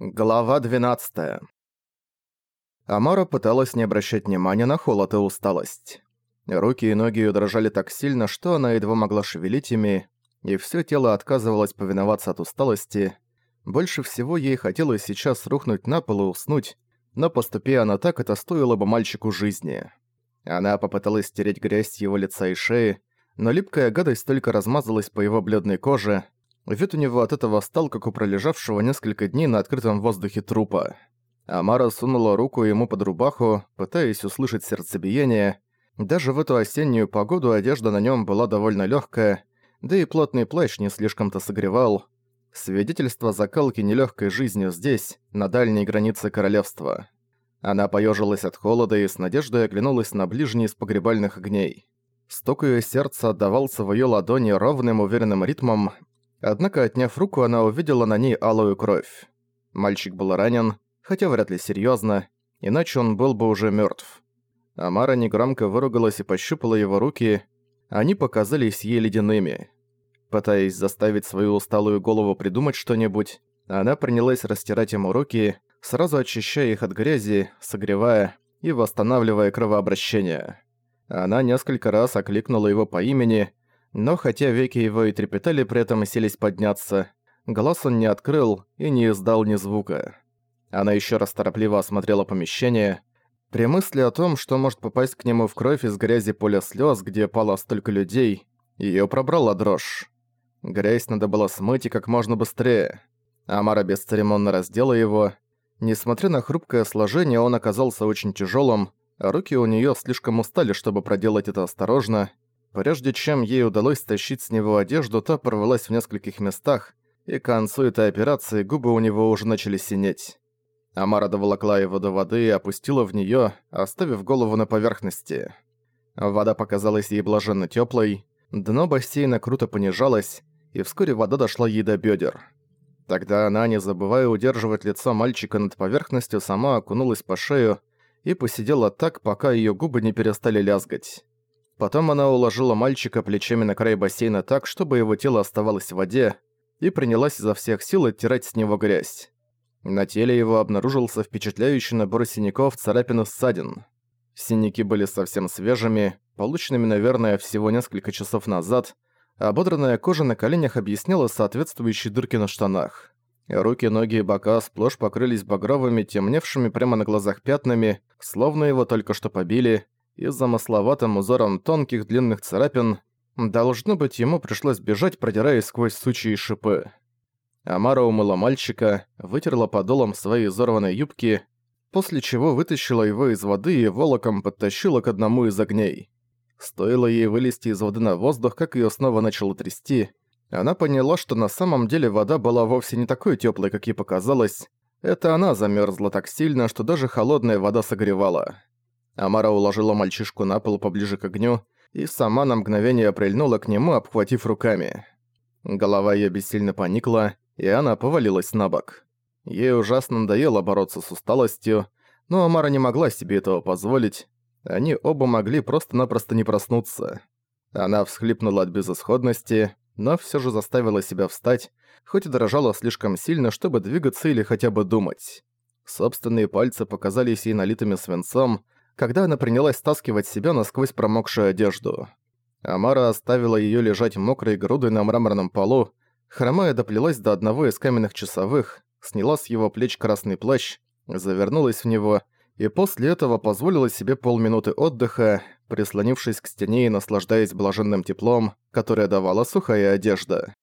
Глава 12. Амара пыталась не обращать внимания на холод и усталость. Руки и ноги её дрожали так сильно, что она едва могла шевелить ими, и всё тело отказывалось повиноваться от усталости. Больше всего ей хотелось сейчас рухнуть на пол и уснуть, но поступи она так, это стоило бы мальчику жизни. Она попыталась стереть грязь с его лица и шеи, но липкая гадость только размазалась по его бледной коже, Вид у него от этого стал, как у пролежавшего несколько дней на открытом воздухе трупа. Амара сунула руку ему под рубаху, пытаясь услышать сердцебиение. Даже в эту осеннюю погоду одежда на нем была довольно легкая, да и плотный плащ не слишком-то согревал. Свидетельство закалки нелегкой жизнью здесь, на дальней границе королевства. Она поежилась от холода и с надеждой оглянулась на ближний из погребальных огней. Стук её сердца отдавался в её ладони ровным уверенным ритмом, Однако, отняв руку, она увидела на ней алую кровь. Мальчик был ранен, хотя вряд ли серьёзно, иначе он был бы уже мёртв. Амара негромко выругалась и пощупала его руки, они показались ей ледяными. Пытаясь заставить свою усталую голову придумать что-нибудь, она принялась растирать ему руки, сразу очищая их от грязи, согревая и восстанавливая кровообращение. Она несколько раз окликнула его по имени, но хотя веки его и трепетали при этом и селись подняться, глаз он не открыл и не издал ни звука. Она еще раз торопливо осмотрела помещение. При мысли о том, что может попасть к нему в кровь из грязи поля слез, где пало столько людей, ее пробрала дрожь. Грязь надо было смыть и как можно быстрее. Амара бесцеремонно раздела его. Несмотря на хрупкое сложение, он оказался очень тяжелым, а руки у нее слишком устали, чтобы проделать это осторожно, Прежде чем ей удалось стащить с него одежду, та порвалась в нескольких местах, и к концу этой операции губы у него уже начали синеть. Амара доволокла его до воды и опустила в неё, оставив голову на поверхности. Вода показалась ей блаженно тёплой, дно бассейна круто понижалось, и вскоре вода дошла ей до бёдер. Тогда она, не забывая удерживать лицо мальчика над поверхностью, сама окунулась по шею и посидела так, пока её губы не перестали лязгать. Потом она уложила мальчика плечами на край бассейна так, чтобы его тело оставалось в воде, и принялась изо всех сил оттирать с него грязь. На теле его обнаружился впечатляющий набор синяков, царапин и ссадин. Синяки были совсем свежими, полученными, наверное, всего несколько часов назад, а ободранная кожа на коленях объясняла соответствующие дырки на штанах. Руки, ноги и бока сплошь покрылись багровыми, темневшими прямо на глазах пятнами, словно его только что побили, и замысловатым узором тонких длинных царапин, должно быть, ему пришлось бежать, продираясь сквозь сучьи и шипы. Амара умыла мальчика, вытерла подолом своей изорванной юбки, после чего вытащила его из воды и волоком подтащила к одному из огней. Стоило ей вылезти из воды на воздух, как ее снова начало трясти. Она поняла, что на самом деле вода была вовсе не такой теплой, как ей показалось. Это она замерзла так сильно, что даже холодная вода согревала. Амара уложила мальчишку на пол поближе к огню и сама на мгновение прильнула к нему, обхватив руками. Голова её бессильно поникла, и она повалилась на бок. Ей ужасно надоело бороться с усталостью, но Амара не могла себе этого позволить. Они оба могли просто-напросто не проснуться. Она всхлипнула от безысходности, но всё же заставила себя встать, хоть и дрожала слишком сильно, чтобы двигаться или хотя бы думать. Собственные пальцы показались ей налитыми свинцом, когда она принялась стаскивать себя насквозь промокшую одежду. Амара оставила её лежать мокрой грудой на мраморном полу, хромая доплелась до одного из каменных часовых, сняла с его плеч красный плащ, завернулась в него и после этого позволила себе полминуты отдыха, прислонившись к стене и наслаждаясь блаженным теплом, которое давала сухая одежда.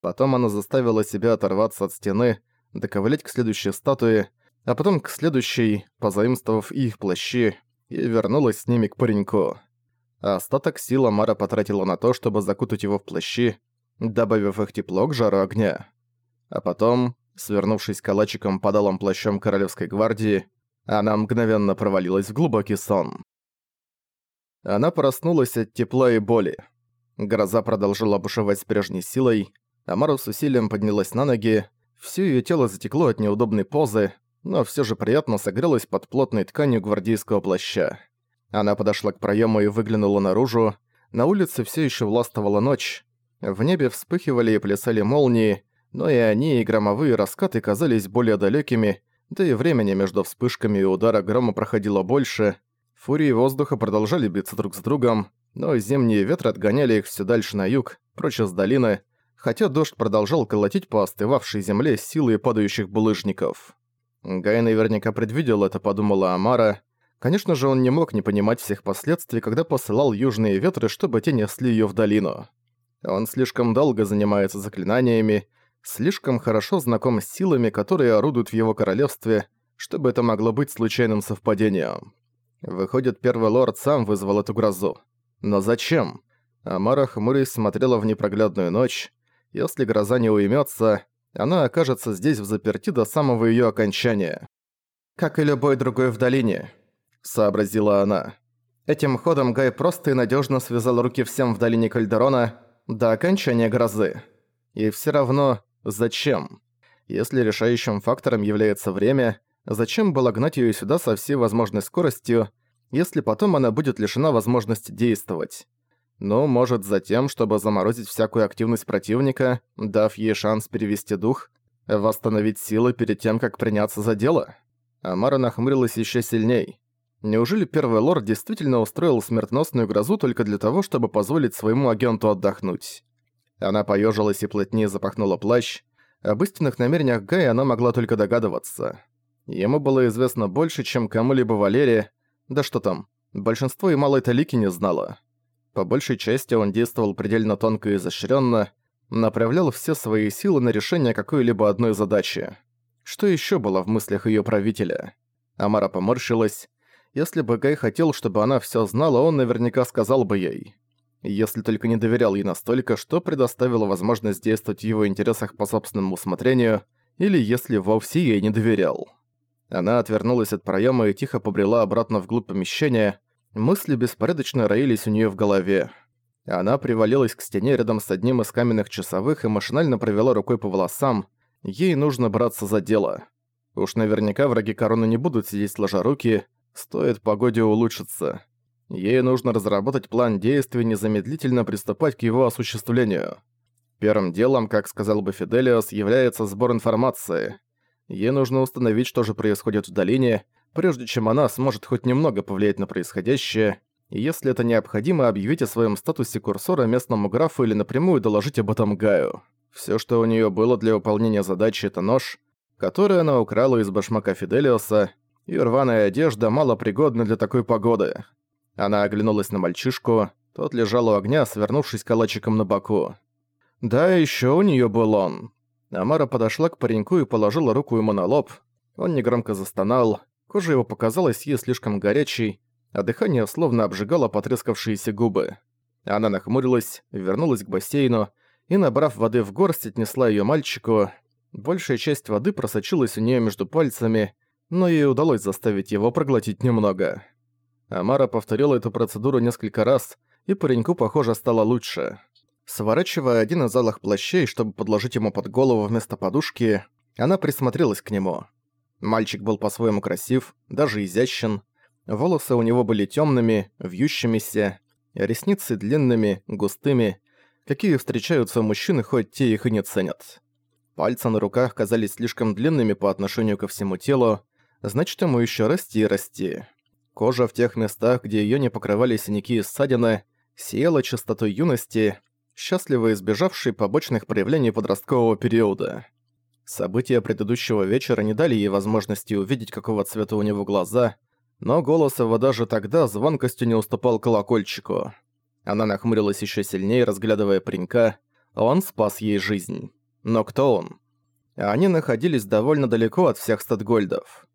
Потом она заставила себя оторваться от стены, доковылять к следующей статуе, а потом к следующей, позаимствовав их плащи, и вернулась с ними к пареньку. Остаток сил Мара потратила на то, чтобы закутать его в плащи, добавив их тепло к жару огня. А потом, свернувшись калачиком под алым плащом Королевской гвардии, она мгновенно провалилась в глубокий сон. Она проснулась от тепла и боли. Гроза продолжила бушевать с прежней силой, Амара с усилием поднялась на ноги, всё её тело затекло от неудобной позы, но все же приятно согрелась под плотной тканью гвардейского плаща. Она подошла к проему и выглянула наружу. На улице все еще властвовала ночь. В небе вспыхивали и плясали молнии, но и они, и громовые раскаты казались более далекими, да и времени между вспышками и удара грома проходило больше. Фурии воздуха продолжали биться друг с другом, но зимние ветры отгоняли их все дальше на юг, прочь из долины, хотя дождь продолжал колотить по остывавшей земле силой падающих булыжников. Гай наверняка предвидел это, подумала Амара. Конечно же, он не мог не понимать всех последствий, когда посылал южные ветры, чтобы те несли её в долину. Он слишком долго занимается заклинаниями, слишком хорошо знаком с силами, которые орудуют в его королевстве, чтобы это могло быть случайным совпадением. Выходит, первый лорд сам вызвал эту грозу. Но зачем? Амара хмурясь смотрела в непроглядную ночь. Если гроза не уймется, она окажется здесь в заперти до самого ее окончания. «Как и любой другой в долине», — сообразила она. Этим ходом Гай просто и надежно связал руки всем в долине Кальдерона до окончания грозы. И все равно, зачем? Если решающим фактором является время, зачем было гнать ее сюда со всей возможной скоростью, если потом она будет лишена возможности действовать? Ну, может, за тем, чтобы заморозить всякую активность противника, дав ей шанс перевести дух, восстановить силы перед тем, как приняться за дело? Амара нахмурилась еще сильней. Неужели Первый Лорд действительно устроил смертоносную грозу только для того, чтобы позволить своему агенту отдохнуть? Она поежилась и плотнее запахнула плащ. Об истинных намерениях Гая она могла только догадываться. Ему было известно больше, чем кому-либо Валере. Да что там, большинство и малой талики не знало. По большей части он действовал предельно тонко и изощренно, направлял все свои силы на решение какой-либо одной задачи. Что еще было в мыслях ее правителя? Амара поморщилась. Если бы Гай хотел, чтобы она все знала, он наверняка сказал бы ей. Если только не доверял ей настолько, что предоставило возможность действовать в его интересах по собственному усмотрению, или если вовсе ей не доверял. Она отвернулась от проема и тихо побрела обратно вглубь помещения, Мысли беспорядочно роились у нее в голове. Она привалилась к стене рядом с одним из каменных часовых и машинально провела рукой по волосам. Ей нужно браться за дело. Уж наверняка враги короны не будут сидеть сложа руки, стоит погоде улучшиться. Ей нужно разработать план действий незамедлительно приступать к его осуществлению. Первым делом, как сказал бы Фиделиос, является сбор информации. Ей нужно установить, что же происходит в долине, прежде чем она сможет хоть немного повлиять на происходящее, и если это необходимо, объявить о своем статусе курсора местному графу или напрямую доложить об этом Гаю. Все, что у нее было для выполнения задачи, это нож, который она украла из башмака Фиделиоса, и рваная одежда мало пригодна для такой погоды. Она оглянулась на мальчишку, тот лежал у огня, свернувшись калачиком на боку. Да, еще у нее был он. Амара подошла к пареньку и положила руку ему на лоб. Он негромко застонал, Кожа его показалась ей слишком горячей, а дыхание словно обжигало потрескавшиеся губы. Она нахмурилась, вернулась к бассейну и, набрав воды в горсть, отнесла ее мальчику. Большая часть воды просочилась у нее между пальцами, но ей удалось заставить его проглотить немного. Амара повторила эту процедуру несколько раз, и пареньку, похоже, стало лучше. Сворачивая один из алых плащей, чтобы подложить ему под голову вместо подушки, она присмотрелась к нему. Мальчик был по-своему красив, даже изящен. Волосы у него были темными, вьющимися, ресницы длинными, густыми, какие встречаются у мужчин, хоть те их и не ценят. Пальцы на руках казались слишком длинными по отношению ко всему телу, значит, ему еще расти и расти. Кожа в тех местах, где ее не покрывали синяки и ссадины, сияла чистотой юности, счастливо избежавшей побочных проявлений подросткового периода. События предыдущего вечера не дали ей возможности увидеть, какого цвета у него глаза, но голос его даже тогда звонкостью не уступал колокольчику. Она нахмурилась еще сильнее, разглядывая паренька. Он спас ей жизнь. Но кто он? Они находились довольно далеко от всех статгольдов.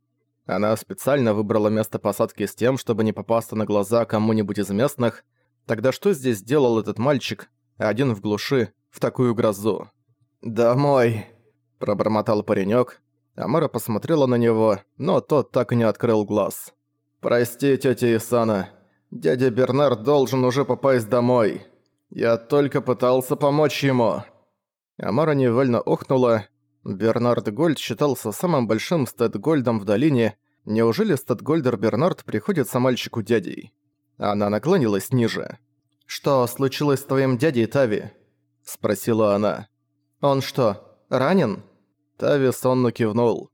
Она специально выбрала место посадки с тем, чтобы не попасться на глаза кому-нибудь из местных. Тогда что здесь делал этот мальчик, один в глуши, в такую грозу? «Домой!» Пробормотал паренек. Амара посмотрела на него, но тот так и не открыл глаз. «Прости, тетя Исана. Дядя Бернард должен уже попасть домой. Я только пытался помочь ему». Амара невольно охнула. Бернард Гольд считался самым большим статгольдом в долине. Неужели статгольдер Бернард приходится мальчику дядей? Она наклонилась ниже. «Что случилось с твоим дядей, Тави?» – спросила она. «Он что, ранен?» Тави сонно кивнул.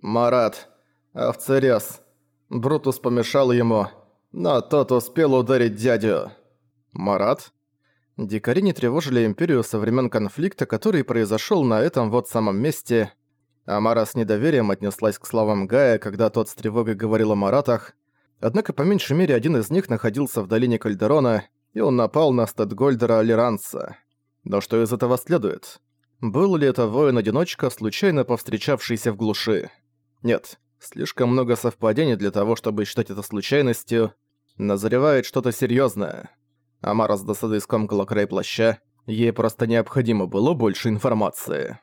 «Марат, овцерез. Брутус помешал ему, но тот успел ударить дядю». «Марат?» Дикари не тревожили Империю со времен конфликта, который произошел на этом вот самом месте. Амара с недоверием отнеслась к словам Гая, когда тот с тревогой говорил о Маратах. Однако по меньшей мере один из них находился в долине Кальдерона, и он напал на Статгольдера Алиранца. Но что из этого следует? Был ли это воин-одиночка, случайно повстречавшийся в глуши? Нет, слишком много совпадений для того, чтобы считать это случайностью. Назревает что-то серьёзное. Амара с досадой скомкала край плаща. Ей просто необходимо было больше информации.